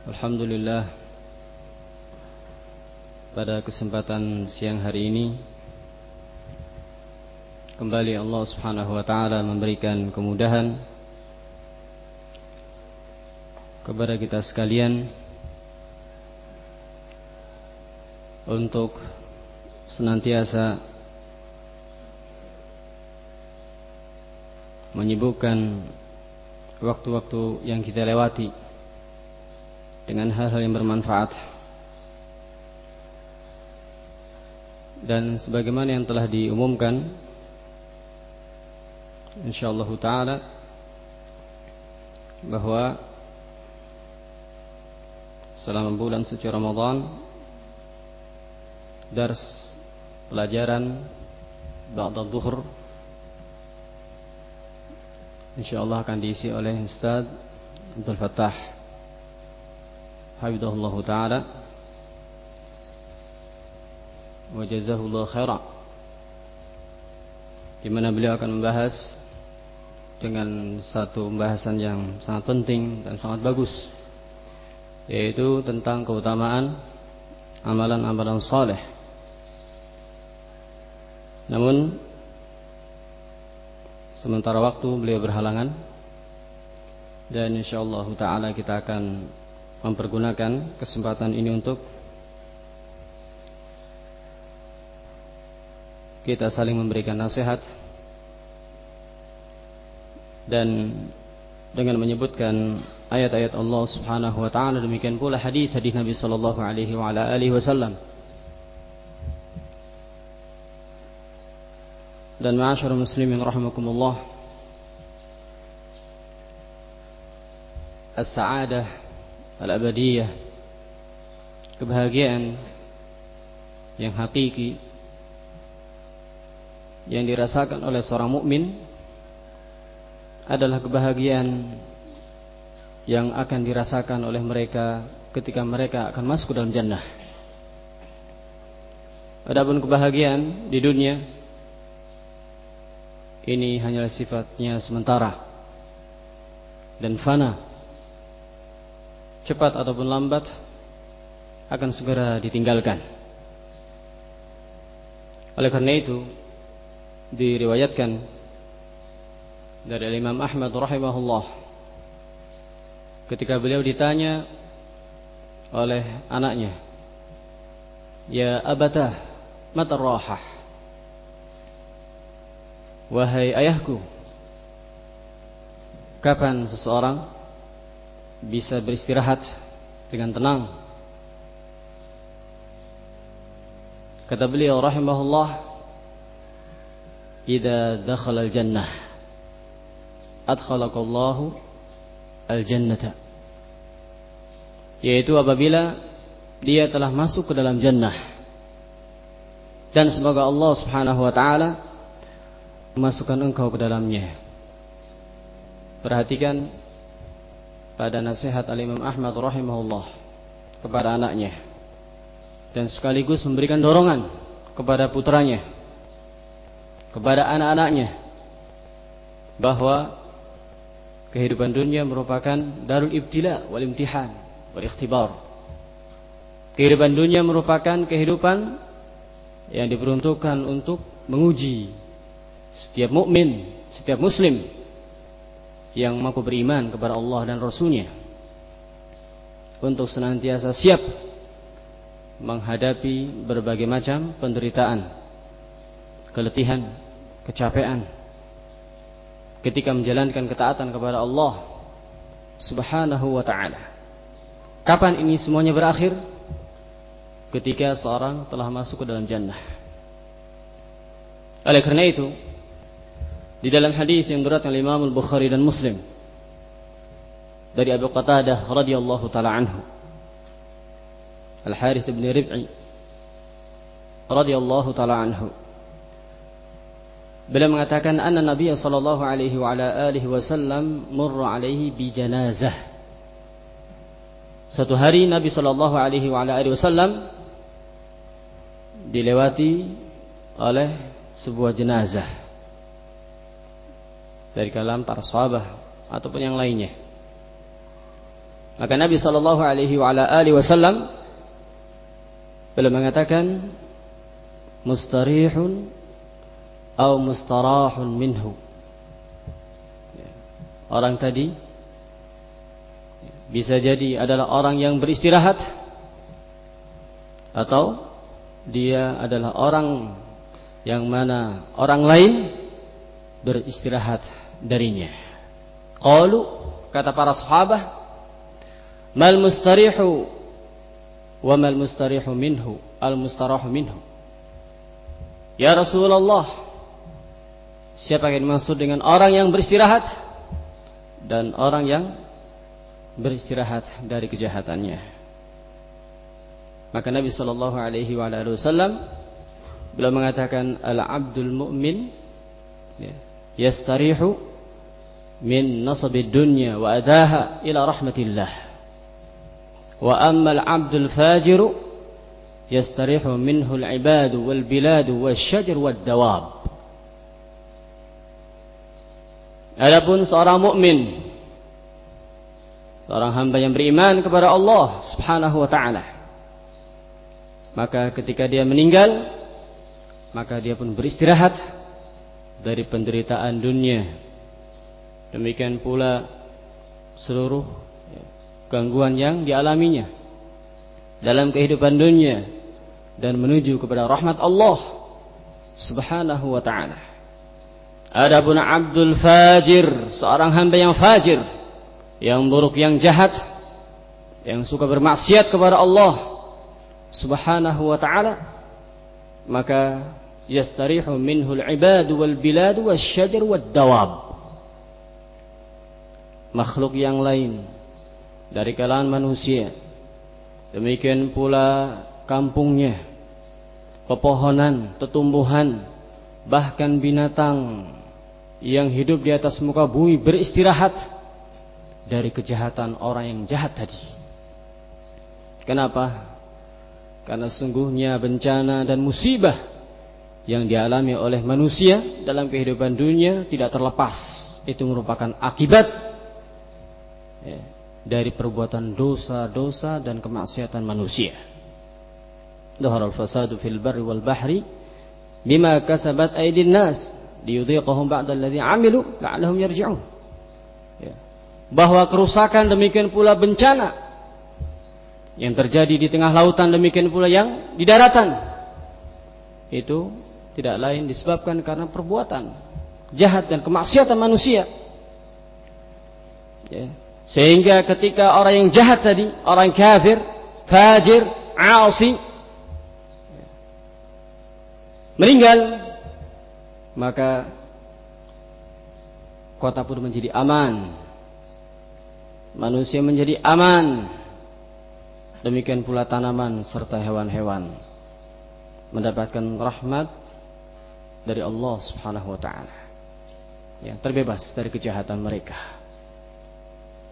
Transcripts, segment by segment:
Alhamdulillah. Pada kesempatan siang hari ini Kembali Allah subhanahu wa ta'ala memberikan kemudahan Kepada kita sekalian Untuk senantiasa Menyibukkan Waktu-waktu yang kita lewati dengan hal-hal yang bermanfaat. Dan sebagaimana yang telah diumumkan insyaallah taala bahwa selama bulan suci Ramadan dars pelajaran ba'da dhuhr insyaallah akan diisi oleh Ustaz Abdul Fattah hafizahullah taala. Wa khaira. Di mana beliau akan membahas dengan satu pembahasan yang sangat penting dan sangat bagus yaitu tentang keutamaan amalan-amalan saleh. Namun sementara waktu beliau berhalangan dan insyaallah taala kita akan mempergunakan kesempatan ini untuk kita saling memberikan nasihat dan dengan menyebutkan ayat-ayat Allah Subhanahu wa taala. Demikian pula hadis-hadis Nabi sallallahu alaihi wa ala alihi wasallam. Dan ma'asyiral muslimin rahimakumullah as-sa'adah al-abadiyah kebahagiaan yang hakiki yang dirasakan oleh seorang mukmin adalah kebahagiaan yang akan dirasakan oleh mereka ketika mereka akan masuk ke dalam jannah. Adapun kebahagiaan di dunia ini hanyalah sifatnya sementara dan fana cepat ataupun lambat akan segera ditinggalkan. Oleh karena itu diriwayatkan dari Imam Ahmad rahimahullah ketika beliau ditanya oleh anaknya Ya abatah mata rahah Wahai ayahku Kapan seseorang bisa beristirahat dengan tenang. Kata beliau rahimahullah, "Idza dakhala al-jannah adkhalakallahu al-jannata." Yaitu apabila dia telah masuk ke dalam jannah. Dan semoga Allah Subhanahu wa taala memasukkan engkau ke dalamnya. Perhatikan pada nasihat Al-Imam Ahmad rahimahullah kepada anaknya dan sekaligus memberikan dorongan kepada putranya kepada anak-anaknya bahwa kehidupan dunia merupakan darul ibtila wal imtihan wal ikhtibar. Kehidupan dunia merupakan kehidupan yang diperuntukkan untuk menguji setiap mukmin, setiap muslim yang mampu beriman kepada Allah dan Rasulnya untuk senantiasa siap menghadapi berbagai macam penderitaan, keletihan, kecapean ketika menjalankan ketaatan kepada Allah Subhanahu wa taala. Kapan ini semuanya berakhir? Ketika seorang telah masuk ke dalam jannah. Oleh karena itu, di dalam hadis yang berat oleh Imam Al-Bukhari dan Muslim dari Abu Qatadah radhiyallahu taala anhu Al Harith bin Rib'i radhiyallahu taala anhu Beliau mengatakan anna Nabi sallallahu alaihi wa ala alihi wasallam murra alaihi bi janazah. Satu hari Nabi sallallahu alaihi wa ala alihi wasallam dilewati oleh sebuah jenazah dari kalangan para sahabat ataupun yang lainnya. Maka Nabi sallallahu alaihi wasallam beliau mengatakan mustarihun atau mustarahun minhu ya. orang tadi bisa jadi adalah orang yang beristirahat atau dia adalah orang yang mana orang lain beristirahat darinya. Qalu kata para sahabat mal mustarihu wa mal mustarihu minhu al mustarahu minhu. Ya Rasulullah Siapa yang dimaksud dengan orang yang beristirahat dan orang yang beristirahat dari kejahatannya. Maka Nabi Shallallahu Alaihi Wasallam beliau mengatakan al abdul mu'min ya, yastarihu rahmatillah. Wa amma al abdul fajiru yastarihu minhu al ibadu wal biladu wal syajar wal dawab. Adapun seorang mukmin seorang hamba yang beriman kepada Allah Subhanahu wa taala maka ketika dia meninggal maka dia pun beristirahat dari penderitaan dunia demikian pula seluruh gangguan yang dialaminya dalam kehidupan dunia dan menuju kepada rahmat Allah Subhanahu wa taala Adapun Abdul Fajir, seorang hamba yang fajir, yang buruk, yang jahat, yang suka bermaksiat kepada Allah Subhanahu wa taala, maka yastarihu minhu al-ibad wal bilad wasyajar wad dawab. Makhluk yang lain dari kalangan manusia. Demikian pula kampungnya, pepohonan, tetumbuhan, bahkan binatang yang hidup di atas muka bumi beristirahat dari kejahatan orang yang jahat tadi. Kenapa? Karena sungguhnya bencana dan musibah yang dialami oleh manusia dalam kehidupan dunia tidak terlepas. Itu merupakan akibat ya, dari perbuatan dosa-dosa dan kemaksiatan manusia. Dhaharal fasadu fil barri wal bahri bima kasabat aydin nas liyudhiqahum ba'da alladhi amilu la'allahum yarji'un. Ya. Bahwa kerusakan demikian pula bencana yang terjadi di tengah lautan demikian pula yang di daratan itu tidak lain disebabkan karena perbuatan jahat dan kemaksiatan manusia. Ya. Sehingga ketika orang yang jahat tadi, orang kafir, fajir, asi meninggal maka kota pun menjadi aman. Manusia menjadi aman. Demikian pula tanaman serta hewan-hewan. Mendapatkan rahmat dari Allah Subhanahu wa taala. Yang terbebas dari kejahatan mereka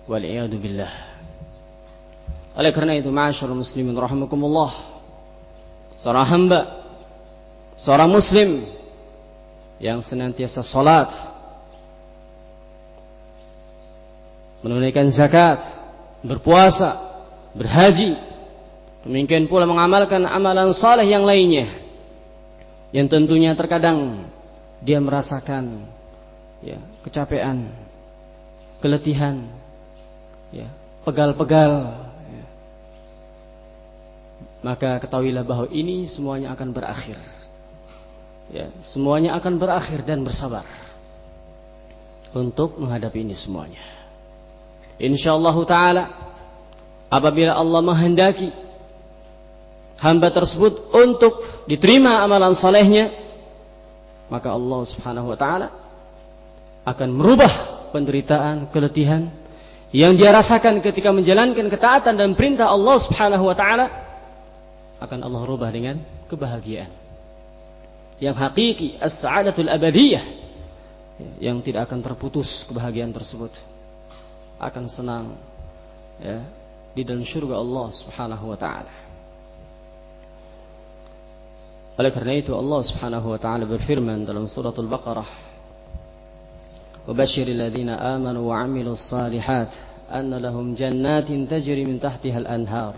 wal billah. Oleh karena itu ma'asyiral muslimin rahimakumullah. Seorang hamba seorang muslim yang senantiasa salat menunaikan zakat berpuasa berhaji demikian pula mengamalkan amalan saleh yang lainnya yang tentunya terkadang dia merasakan ya kecapean keletihan ya pegal-pegal ya. maka ketahuilah bahwa ini semuanya akan berakhir ya, semuanya akan berakhir dan bersabar untuk menghadapi ini semuanya. Insyaallah taala apabila Allah menghendaki hamba tersebut untuk diterima amalan salehnya, maka Allah Subhanahu wa taala akan merubah penderitaan, keletihan yang dia rasakan ketika menjalankan ketaatan dan perintah Allah Subhanahu wa taala akan Allah rubah dengan kebahagiaan. Yang hakiki as-sa'adatul abadiyah yang tidak akan terputus kebahagiaan tersebut akan senang ya di dalam surga Allah Subhanahu wa taala. Oleh karena itu Allah Subhanahu wa taala berfirman dalam surah Al-Baqarah وبشر الذين آمنوا وعملوا الصالحات أن لهم جنات تجري من تحتها الأنهار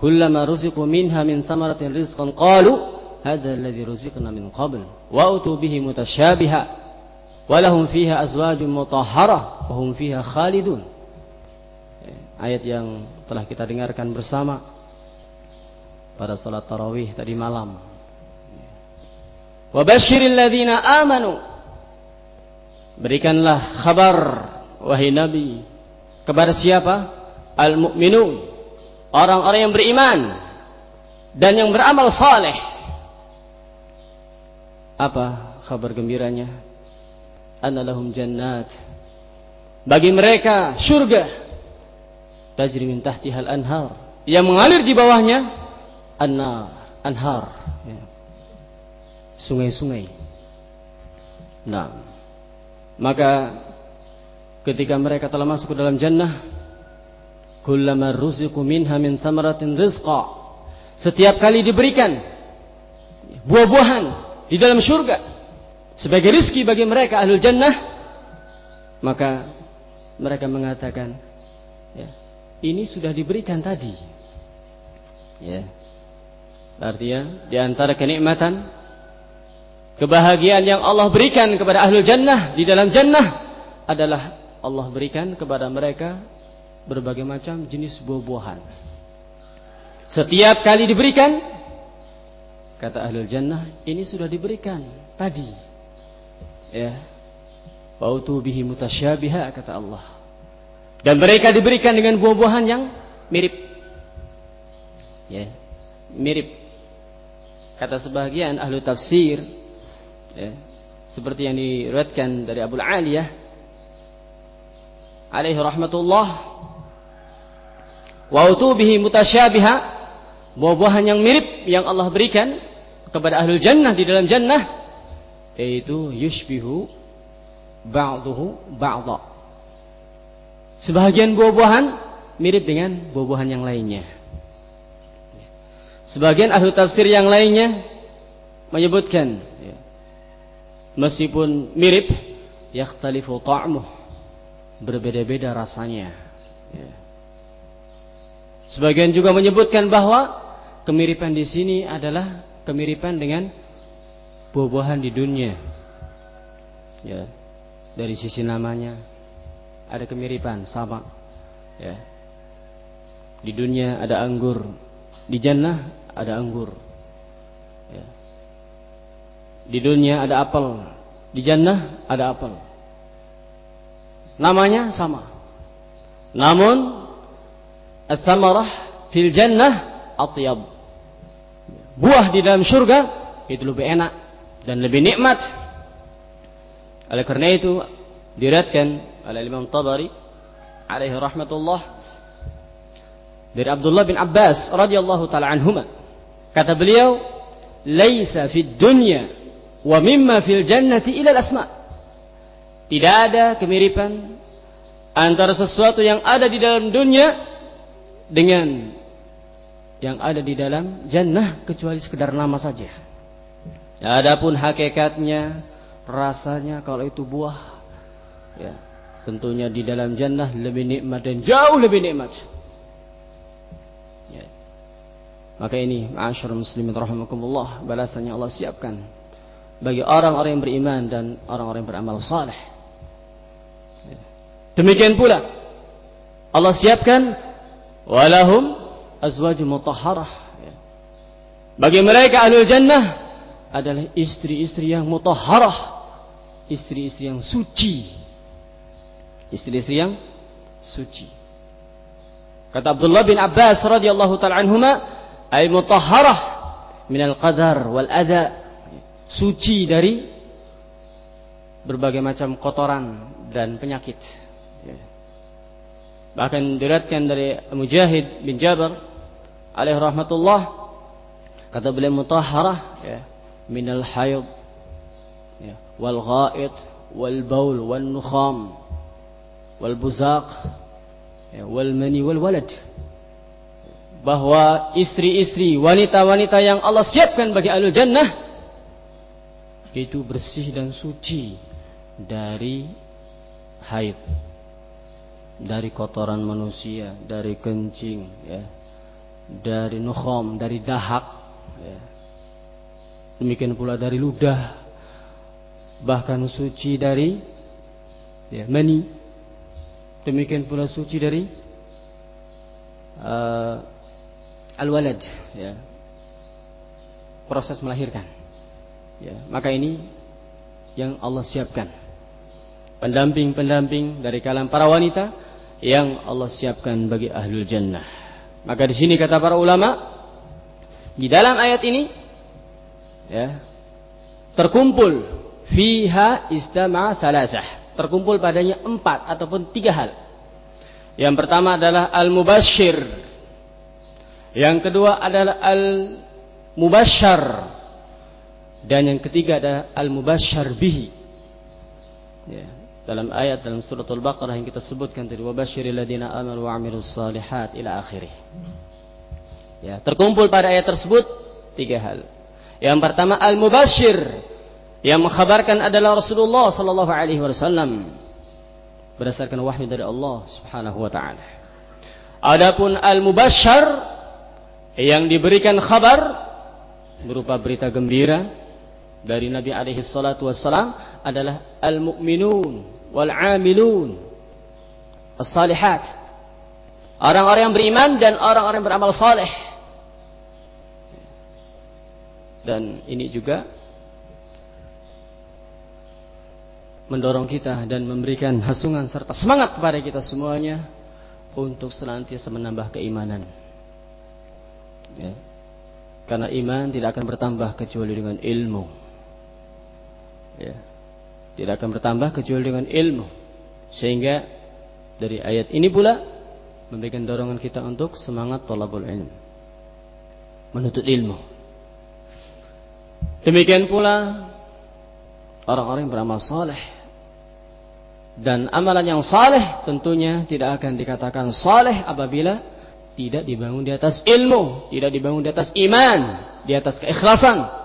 كلما رزقوا منها من ثمرة رزقا قالوا هذا الذي رزقنا من قبل وأتوا به متشابها ولهم فيها أزواج مطهرة وهم فيها خالدون ayat yang telah kita dengarkan bersama pada salat tarawih tadi malam. Wabashiril ladzina amanu Berikanlah kabar wahai Nabi kepada siapa? Al-mu'minun. Orang-orang yang beriman dan yang beramal saleh. Apa kabar gembiranya? Annalahum jannat. Bagi mereka surga. Tajri min tahtihal anhar. Yang mengalir di bawahnya annar, anhar. Ya. Sungai-sungai. Nah. Maka ketika mereka telah masuk ke dalam jannah, kullama ruziqu minha min thamaratin rizqa. Setiap kali diberikan buah-buahan di dalam surga sebagai rizki bagi mereka ahlul jannah, maka mereka mengatakan, ya, ini sudah diberikan tadi. Ya. Artinya di antara kenikmatan Kebahagiaan yang Allah berikan kepada ahlul jannah di dalam jannah adalah Allah berikan kepada mereka berbagai macam jenis buah-buahan. Setiap kali diberikan, kata ahlul jannah, ini sudah diberikan tadi. Ya. Wautu bihi mutasyabiha kata Allah. Dan mereka diberikan dengan buah-buahan yang mirip. Ya. Mirip. Kata sebagian ahlu tafsir, ya, seperti yang diriwayatkan dari Abu Aliyah alaihi rahmatullah. Wa utubihi mutasyabiha buah-buahan yang mirip yang Allah berikan kepada ahlul jannah di dalam jannah yaitu yushbihu ba'duhu ba'dha. Sebagian buah-buahan mirip dengan buah-buahan yang lainnya. Sebagian ahli tafsir yang lainnya menyebutkan ya, meskipun mirip yakhtalifu ta'muh. Berbeda-beda rasanya. Ya. sebagian juga menyebutkan bahwa kemiripan di sini adalah kemiripan dengan buah-buahan di dunia. Ya. Dari sisi namanya ada kemiripan sama. Ya. Di dunia ada anggur di jannah ada anggur. Ya di dunia ada apel, di jannah ada apel. Namanya sama. Namun fil jannah atyab. Buah di dalam surga itu lebih enak dan lebih nikmat. Oleh karena itu diriatkan oleh Imam Tabari alaihi rahmatullah dari Abdullah bin Abbas radhiyallahu taala anhuma kata beliau laisa fid dunya wa mimma fil jannati ilal asma. Tidak ada kemiripan antara sesuatu yang ada di dalam dunia dengan yang ada di dalam jannah kecuali sekedar nama saja. Adapun hakikatnya, rasanya kalau itu buah, ya, tentunya di dalam jannah lebih nikmat dan jauh lebih nikmat. Ya. Maka ini, ma'asyarul muslimin rahimakumullah, balasannya Allah siapkan bagi orang-orang yang beriman dan orang-orang yang beramal saleh. Demikian pula Allah siapkan walahum azwajul mutahharah. Bagi mereka ahli jannah adalah istri-istri yang mutahharah, istri-istri yang suci. Istri-istri yang suci. Kata Abdullah bin Abbas radhiyallahu taala anhuma, ay mutahharah min al-qadar wal adha suci dari berbagai macam kotoran dan penyakit. Ya. Bahkan diriatkan dari Mujahid bin Jabir alaihi rahmatullah kata beliau mutahharah ya minal hayd ya wal ghaid wal baul wal nukham wal buzaq ya, wal mani wal walad bahwa istri-istri wanita-wanita yang Allah siapkan bagi ahli jannah itu bersih dan suci dari haid dari kotoran manusia, dari kencing, ya, dari nukhom, dari dahak, ya. demikian pula dari ludah, bahkan suci dari ya, mani, demikian pula suci dari uh, al-walad, ya, proses melahirkan. Ya, maka ini yang Allah siapkan pendamping-pendamping dari kalangan para wanita yang Allah siapkan bagi ahlul jannah. Maka di sini kata para ulama di dalam ayat ini ya terkumpul fiha istama salasah. Terkumpul padanya empat ataupun tiga hal. Yang pertama adalah al-mubashir. Yang kedua adalah al-mubashar. Dan yang ketiga adalah al-mubashar bihi. Ya dalam ayat dalam surat Al-Baqarah yang kita sebutkan tadi wabasyiril ladina amanu wa amilus salihat ila akhirih. Ya, terkumpul pada ayat tersebut tiga hal. Yang pertama al-mubasyir yang mengkhabarkan adalah Rasulullah sallallahu alaihi wasallam berdasarkan wahyu dari Allah Subhanahu wa taala. Adapun al-mubasyar yang diberikan kabar berupa berita gembira dari Nabi alaihi salatu wassalam adalah al-mu'minun wal 'amilun as-salihat. Orang-orang yang beriman dan orang-orang yang beramal saleh. Dan ini juga mendorong kita dan memberikan hasungan serta semangat kepada kita semuanya untuk senantiasa menambah keimanan. Ya. Karena iman tidak akan bertambah kecuali dengan ilmu ya, tidak akan bertambah kecuali dengan ilmu. Sehingga dari ayat ini pula memberikan dorongan kita untuk semangat tolabul ilm. Menuntut ilmu. Demikian pula orang-orang yang beramal saleh dan amalan yang saleh tentunya tidak akan dikatakan saleh apabila tidak dibangun di atas ilmu, tidak dibangun di atas iman, di atas keikhlasan,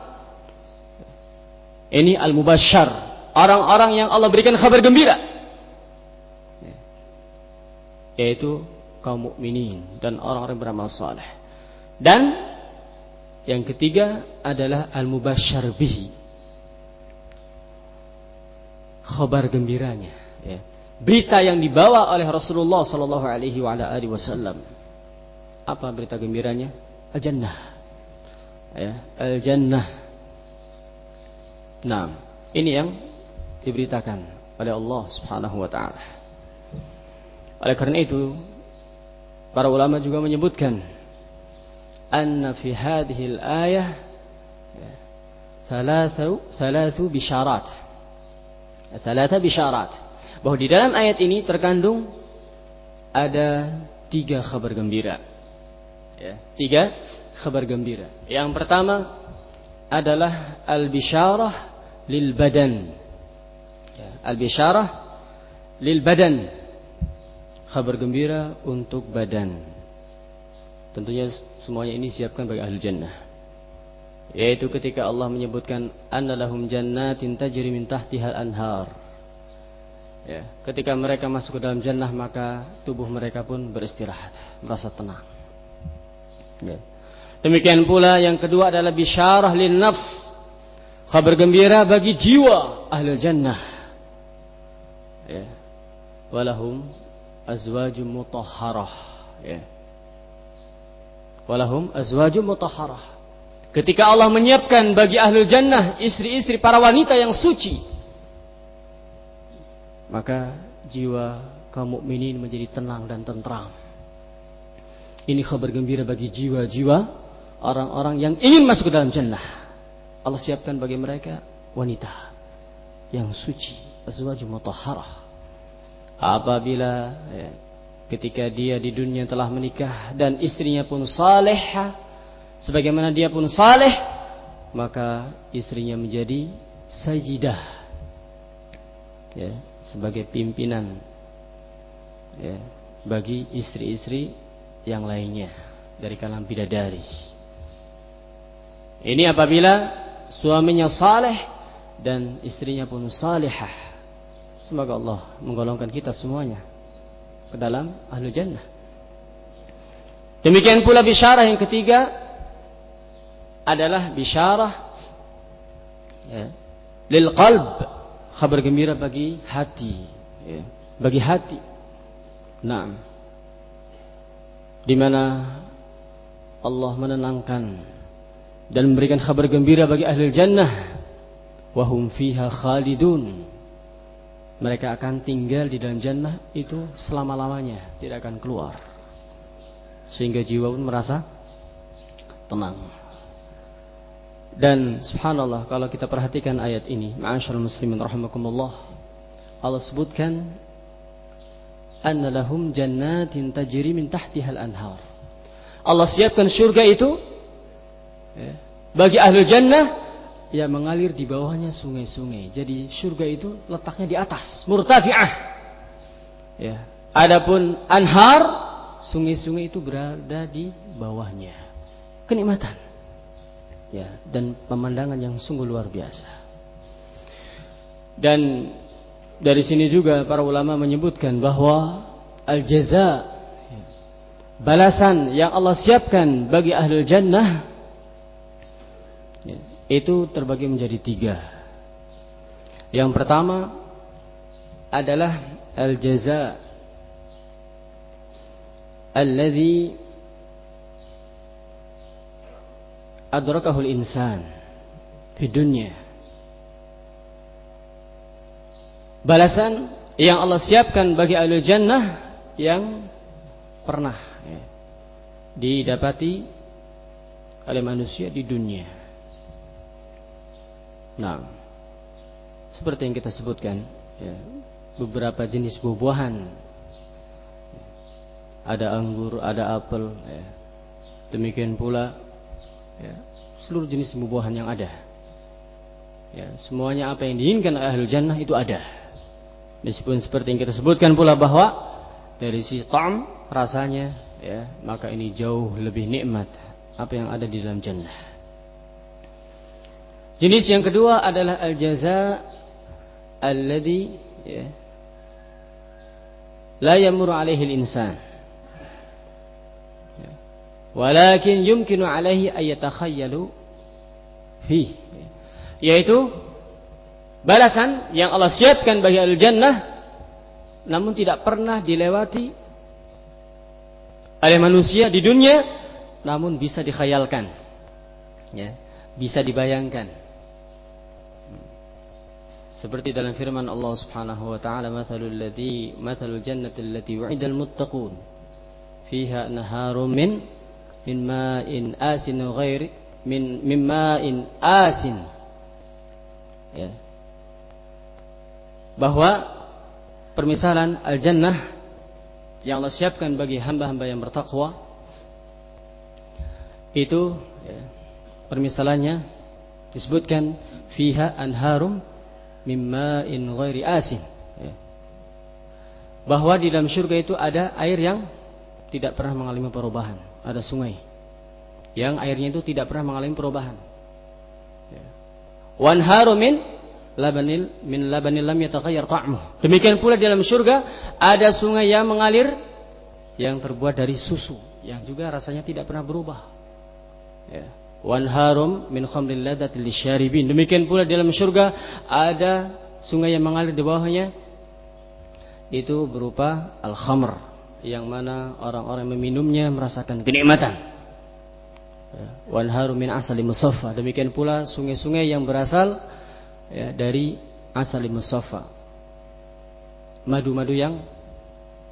ini al-mubashar. Orang-orang yang Allah berikan kabar gembira. Yaitu kaum mukminin dan orang-orang beramal saleh. Dan yang ketiga adalah al-mubashar bihi. Kabar gembiranya. Ya. Berita yang dibawa oleh Rasulullah Sallallahu Alaihi Wasallam. Apa berita gembiranya? Al-Jannah. Ya, Al-Jannah Nah, ini yang diberitakan oleh Allah Subhanahu wa taala. Oleh karena itu, para ulama juga menyebutkan anna fi hadhihi al-ayah thalathu bisyarat. Thalatha bisyarat. Bahwa di dalam ayat ini terkandung ada tiga kabar gembira. Ya, tiga kabar gembira. Yang pertama adalah al-bisyarah lil badan. Ya, al-bisyarah lil badan. Kabar gembira untuk badan. Tentunya semuanya ini siapkan bagi ahli jannah. Yaitu ketika Allah menyebutkan annalahum jannatin tajri min tahtihal anhar. Ya, ketika mereka masuk ke dalam jannah maka tubuh mereka pun beristirahat, merasa tenang. Ya. Demikian pula yang kedua adalah bisyarah lin nafs Kabar gembira bagi jiwa ahli jannah. Ya. Walahum azwajum mutahharah. Ya. Walahum azwajum mutahharah. Ketika Allah menyiapkan bagi ahli jannah istri-istri para wanita yang suci, maka jiwa kaum mukminin menjadi tenang dan tentram. Ini kabar gembira bagi jiwa-jiwa orang-orang yang ingin masuk ke dalam jannah. Allah siapkan bagi mereka wanita yang suci, azwaju mutahharah. Apabila ya, ketika dia di dunia telah menikah dan istrinya pun salehah sebagaimana dia pun saleh maka istrinya menjadi sajidah ya sebagai pimpinan ya bagi istri-istri yang lainnya dari kalangan bidadari ini apabila suaminya saleh dan istrinya pun salihah semoga Allah menggolongkan kita semuanya ke dalam ahlu jannah. Demikian pula bisyarah yang ketiga adalah bisyarah ya, lil qalb, kabar gembira bagi hati, ya, bagi hati. Nah, di mana Allah menenangkan dan memberikan kabar gembira bagi ahli jannah wahum fiha khalidun mereka akan tinggal di dalam jannah itu selama-lamanya, tidak akan keluar. Sehingga jiwa pun merasa tenang. Dan subhanallah kalau kita perhatikan ayat ini, ma'asyiral muslimin rahimakumullah, Allah sebutkan anna lahum jannatin tajri min tahtiha al-anhar. Allah siapkan surga itu ya, bagi ahli jannah yang mengalir di bawahnya sungai-sungai. Jadi surga itu letaknya di atas, murtafi'ah. Ya. Adapun anhar, sungai-sungai itu berada di bawahnya. Kenikmatan. Ya, dan pemandangan yang sungguh luar biasa. Dan dari sini juga para ulama menyebutkan bahwa al-jaza ya, balasan yang Allah siapkan bagi ahlul jannah itu terbagi menjadi tiga. Yang pertama adalah al-jaza alladhi adrakahu al-insan di dunia. Balasan yang Allah siapkan bagi ahli jannah yang pernah ya, didapati oleh manusia di dunia. Nah, seperti yang kita sebutkan, ya, beberapa jenis buah-buahan, ada anggur, ada apel, ya. demikian pula ya, seluruh jenis buah-buahan yang ada. Ya, semuanya apa yang diinginkan ahli jannah itu ada. Meskipun seperti yang kita sebutkan pula bahwa dari si tam rasanya, ya, maka ini jauh lebih nikmat apa yang ada di dalam jannah. Jenis yang kedua adalah al-jaza alladhi ya, la yamuru alaihi al-insan. Ya. Walakin yumkinu alaihi ay yatakhayyalu fi. Yaitu balasan yang Allah siapkan bagi al-jannah namun tidak pernah dilewati oleh manusia di dunia namun bisa dikhayalkan. Ya, bisa dibayangkan. Seperti dalam firman Allah Subhanahu wa taala, "Matsalul ladzi matsalul jannati allati wa'idal muttaqun fiha naharun min min ma'in asin ghairi min min ma'in asin." Ya. Bahwa permisalan al-jannah yang Allah siapkan bagi hamba-hamba yang bertakwa itu ya, permisalannya disebutkan fiha anharum mimma'in ghairi asin. Ya. Bahwa di dalam surga itu ada air yang tidak pernah mengalami perubahan. Ada sungai yang airnya itu tidak pernah mengalami perubahan. Ya. Wanharu min labanil min labanil lam yataghayyar ta'muh. Demikian pula di dalam surga ada sungai yang mengalir yang terbuat dari susu yang juga rasanya tidak pernah berubah. Ya wanharum min khamril ladatil lisyaribin. Demikian pula dalam surga ada sungai yang mengalir di bawahnya itu berupa al-khamr yang mana orang-orang meminumnya merasakan kenikmatan. Ya, wanharum min asali musaffa. Demikian pula sungai-sungai yang berasal ya, dari asali musaffa. Madu-madu yang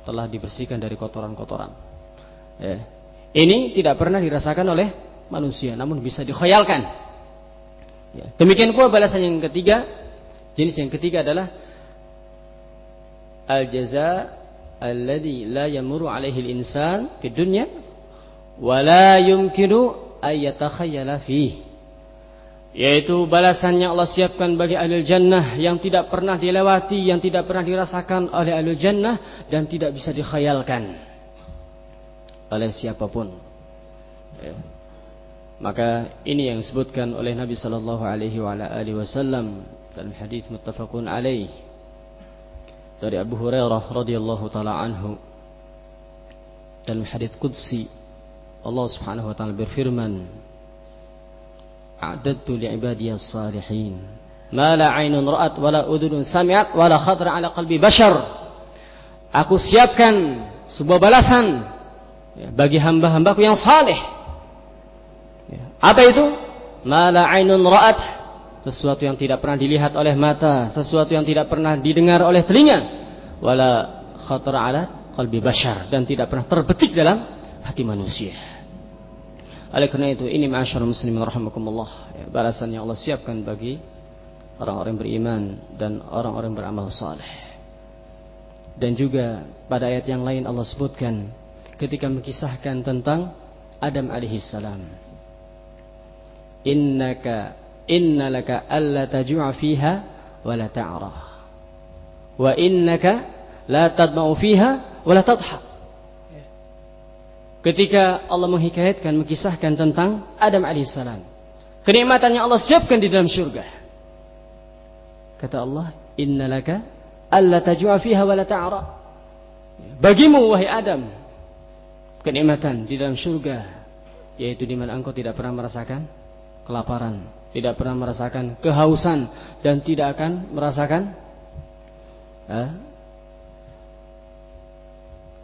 telah dibersihkan dari kotoran-kotoran. Ya. Ini tidak pernah dirasakan oleh manusia, namun bisa dikhayalkan. Ya. Demikian pula balasan yang ketiga, jenis yang ketiga adalah al-jaza alladhi la yamuru alaihi al-insan fi dunya wa la yumkinu ay yatakhayyala yaitu balasan yang Allah siapkan bagi ahli jannah yang tidak pernah dilewati, yang tidak pernah dirasakan oleh ahli jannah dan tidak bisa dikhayalkan oleh siapa pun. Ya. Maka ini yang disebutkan oleh Nabi sallallahu alaihi wasallam dalam hadis muttafaqun alaih dari Abu Hurairah radhiyallahu taala anhu. Dalam hadis qudsi Allah Subhanahu wa taala berfirman a'dadtu li'ibadiyas salihin ma la 'ainun ra'at wa la udhunun sami'at wa la khatara 'ala qalbi bashar. Aku siapkan sebuah balasan ya, bagi hamba-hambaku yang saleh. Apa itu ma la 'ainun ra'at sesuatu yang tidak pernah dilihat oleh mata, sesuatu yang tidak pernah didengar oleh telinga, wala khatar ala qalbi bashar dan tidak pernah terbetik dalam hati manusia. Oleh karena itu, ini ma'asyarul muslimin rahimakumullah, ya, balasan yang Allah siapkan bagi orang-orang beriman dan orang-orang beramal saleh. Dan juga pada ayat yang lain Allah sebutkan ketika mengisahkan tentang Adam alaihissalam. Innaka inna laka alla tajua fiha wa la wa innaka la tadma'u fiha wa la ketika Allah menghikayatkan mengisahkan tentang Adam alaihissalam kenikmatan yang Allah siapkan di dalam surga kata Allah inna laka alla tajua fiha wa la bagimu wahai Adam kenikmatan di dalam surga yaitu di mana engkau tidak pernah merasakan kelaparan tidak pernah merasakan kehausan dan tidak akan merasakan eh,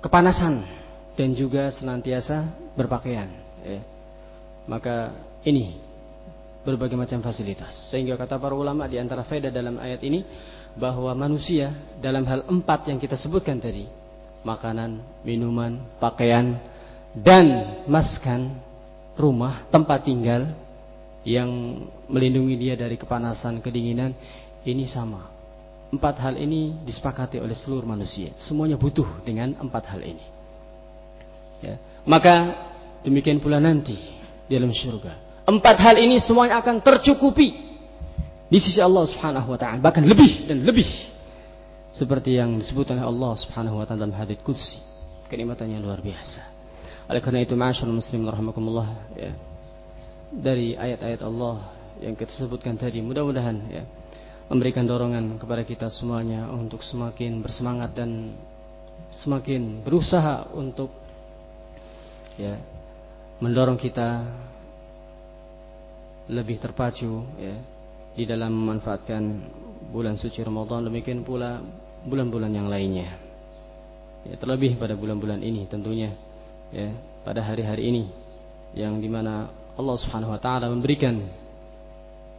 kepanasan dan juga senantiasa berpakaian. Ya. Maka ini berbagai macam fasilitas. Sehingga kata para ulama di antara faedah dalam ayat ini bahwa manusia dalam hal empat yang kita sebutkan tadi, makanan, minuman, pakaian, dan maskan, rumah, tempat tinggal, yang melindungi dia dari kepanasan, kedinginan, ini sama. Empat hal ini disepakati oleh seluruh manusia. Semuanya butuh dengan empat hal ini. Ya. Maka demikian pula nanti di dalam surga. Empat hal ini semuanya akan tercukupi di sisi Allah Subhanahu wa taala, bahkan lebih dan lebih. Seperti yang disebut oleh Allah Subhanahu wa taala dalam hadits qudsi. Kenikmatannya luar biasa. Oleh karena itu, ma'asyiral muslimin rahimakumullah, ya dari ayat-ayat Allah yang kita sebutkan tadi. Mudah-mudahan ya memberikan dorongan kepada kita semuanya untuk semakin bersemangat dan semakin berusaha untuk ya mendorong kita lebih terpacu ya di dalam memanfaatkan bulan suci Ramadan. Demikian pula bulan-bulan yang lainnya ya terlebih pada bulan-bulan ini tentunya ya pada hari-hari ini yang di mana Allah Subhanahu wa taala memberikan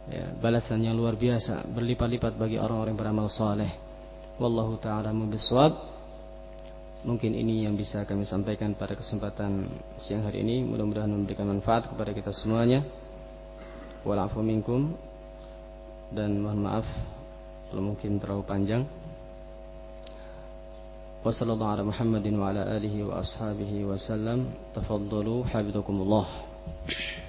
ya, balasan yang luar biasa berlipat-lipat bagi orang-orang beramal saleh. Wallahu taala mubiswab. Mungkin ini yang bisa kami sampaikan pada kesempatan siang hari ini. Mudah-mudahan memberikan manfaat kepada kita semuanya. Walafu minkum dan mohon maaf kalau mungkin terlalu panjang. Wassalamualaikum warahmatullahi wabarakatuh. wa ala alihi wa.